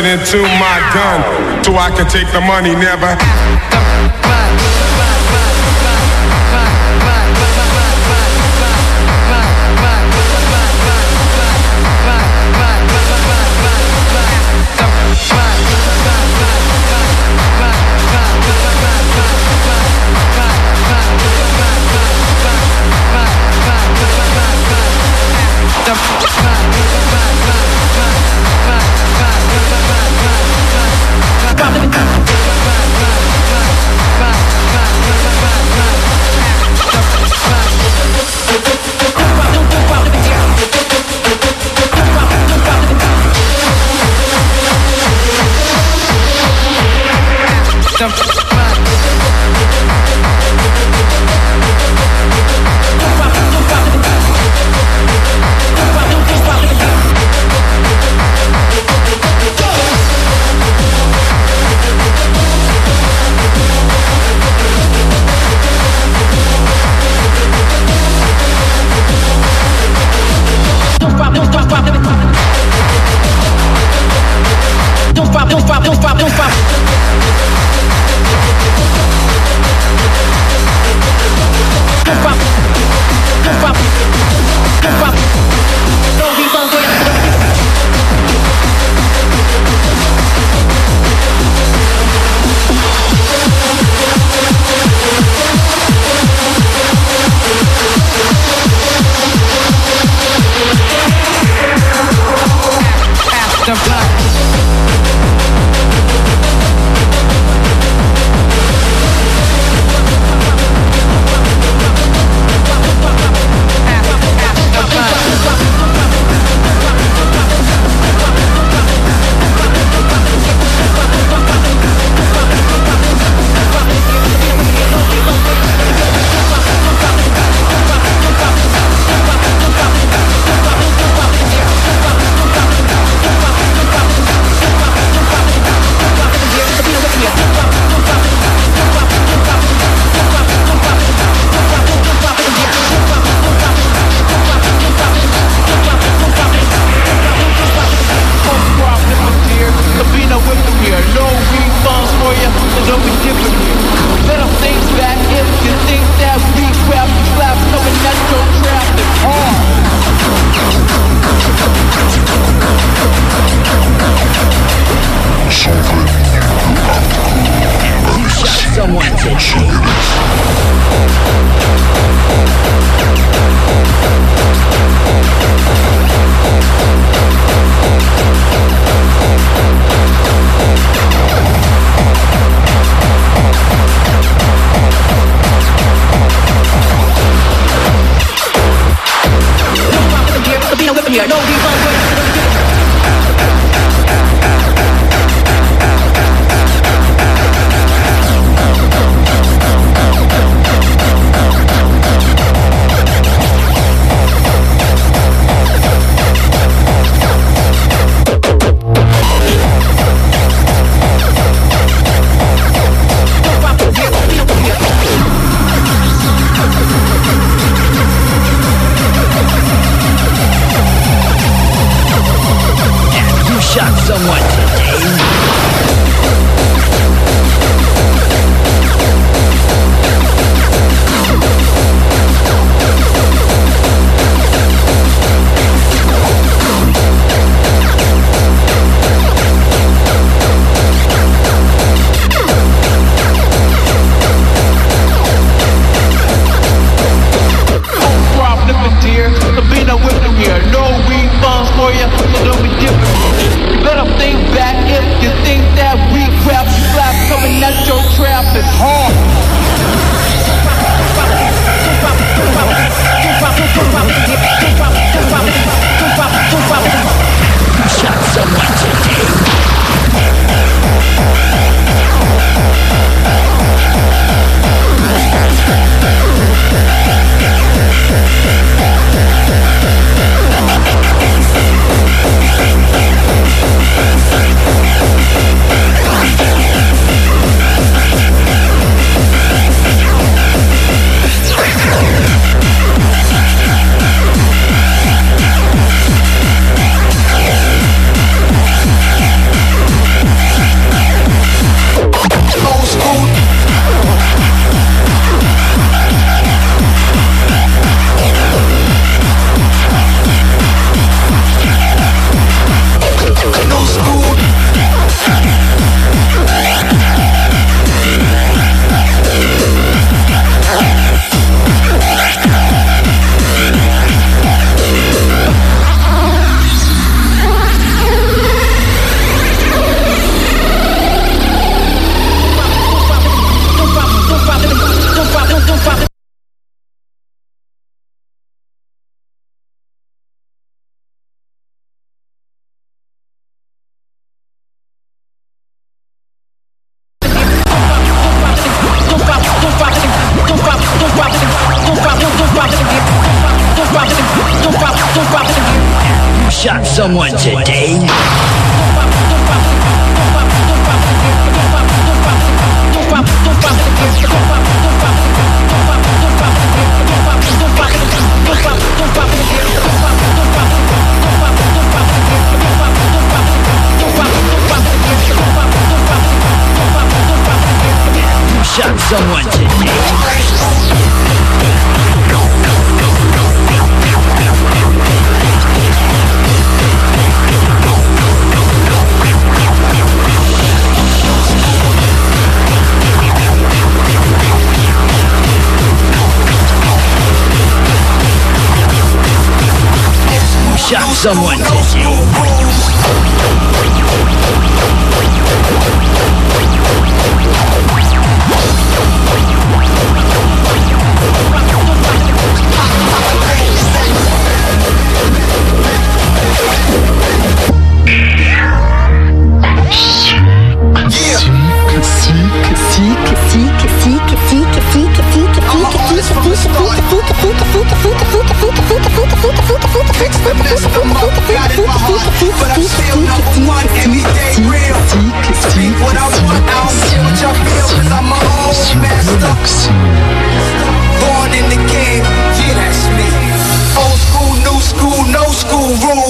it into my gun so I can take the money, never.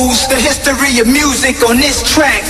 The history of music on this track.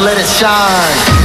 Let it shine.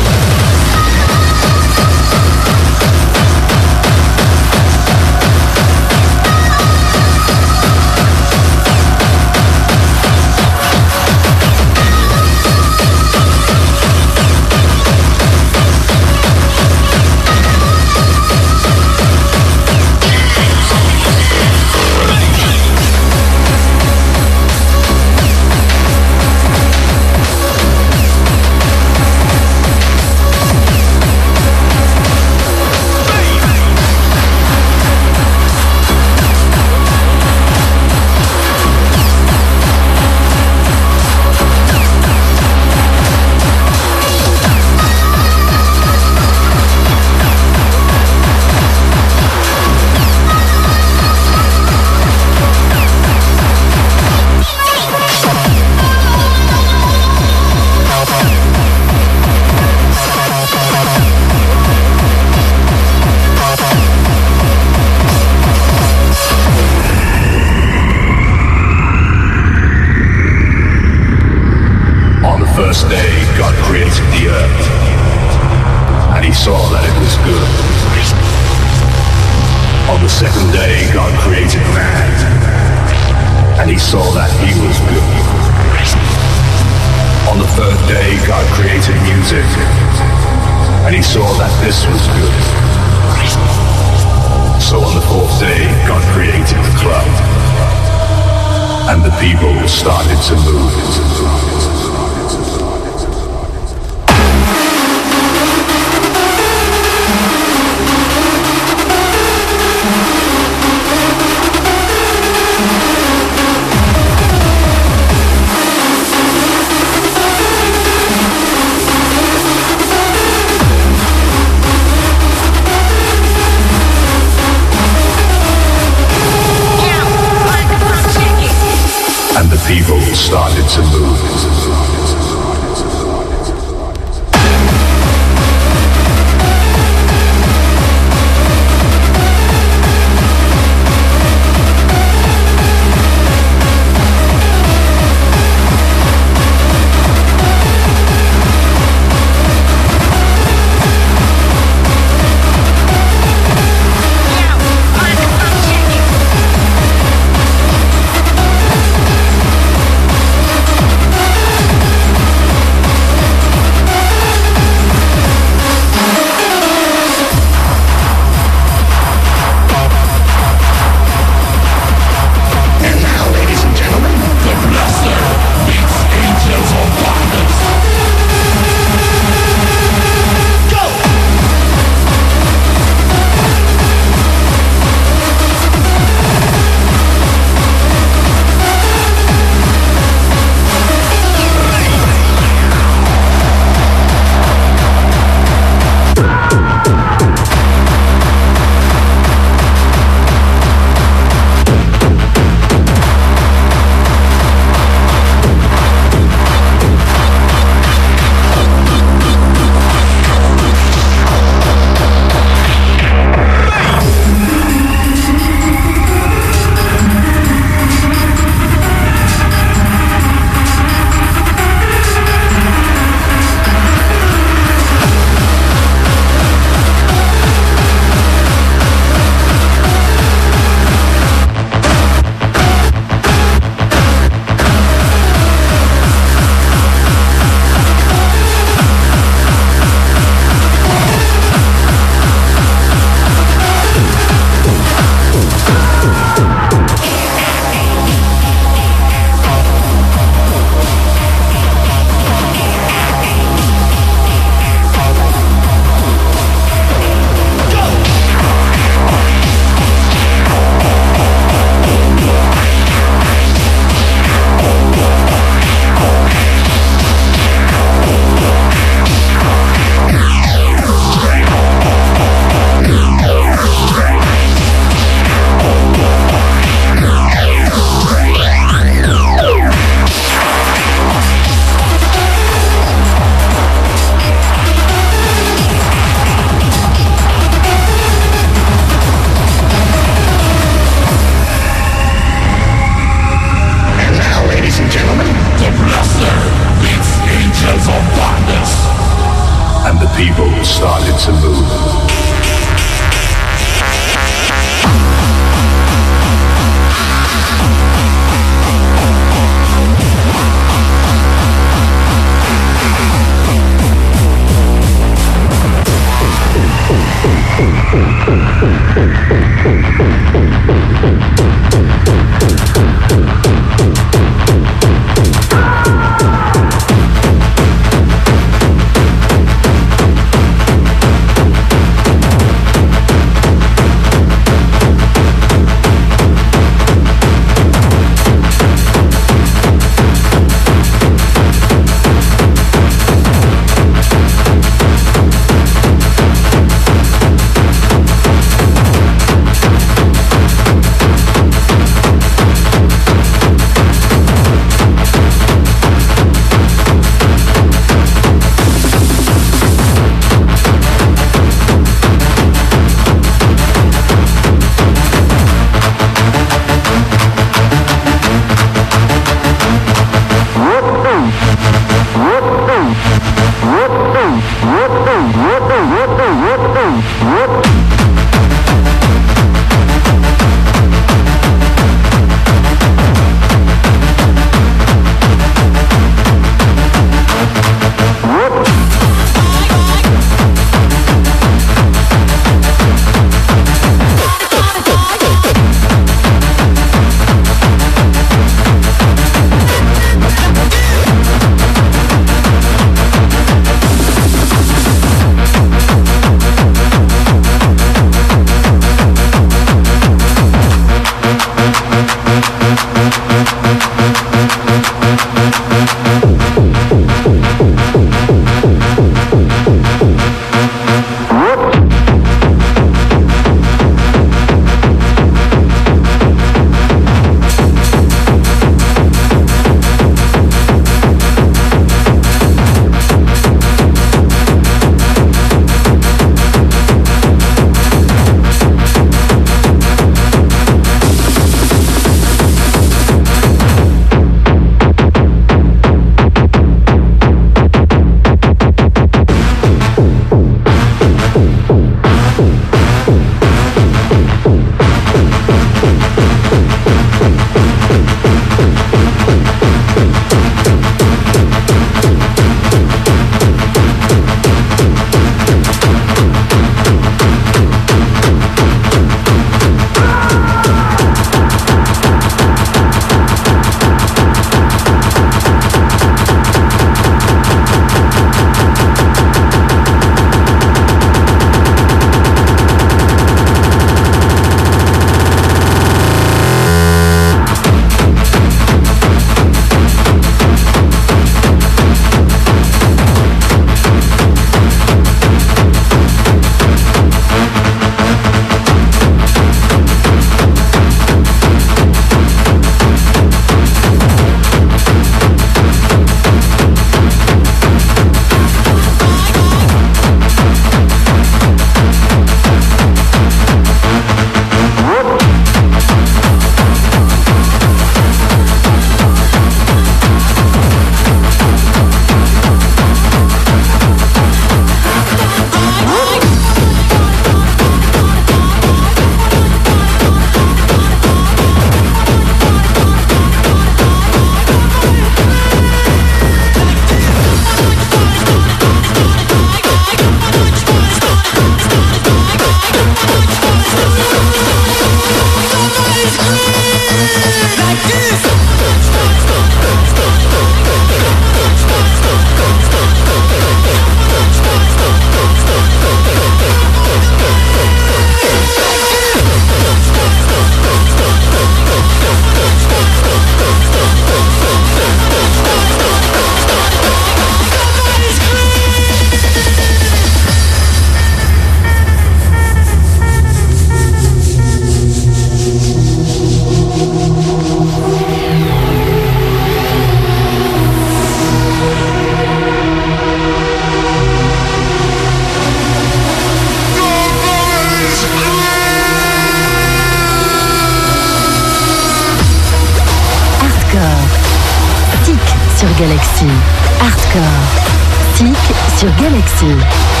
Sur Galaxy.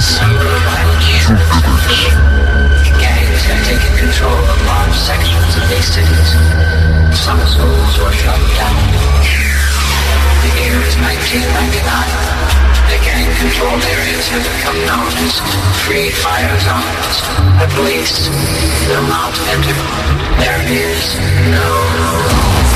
Son. Gangs had taken control of large sections of these cities. Some schools were shut down. The year is 1999. The gang-controlled areas have become known as free fire zones. The police will not enter. There is no law.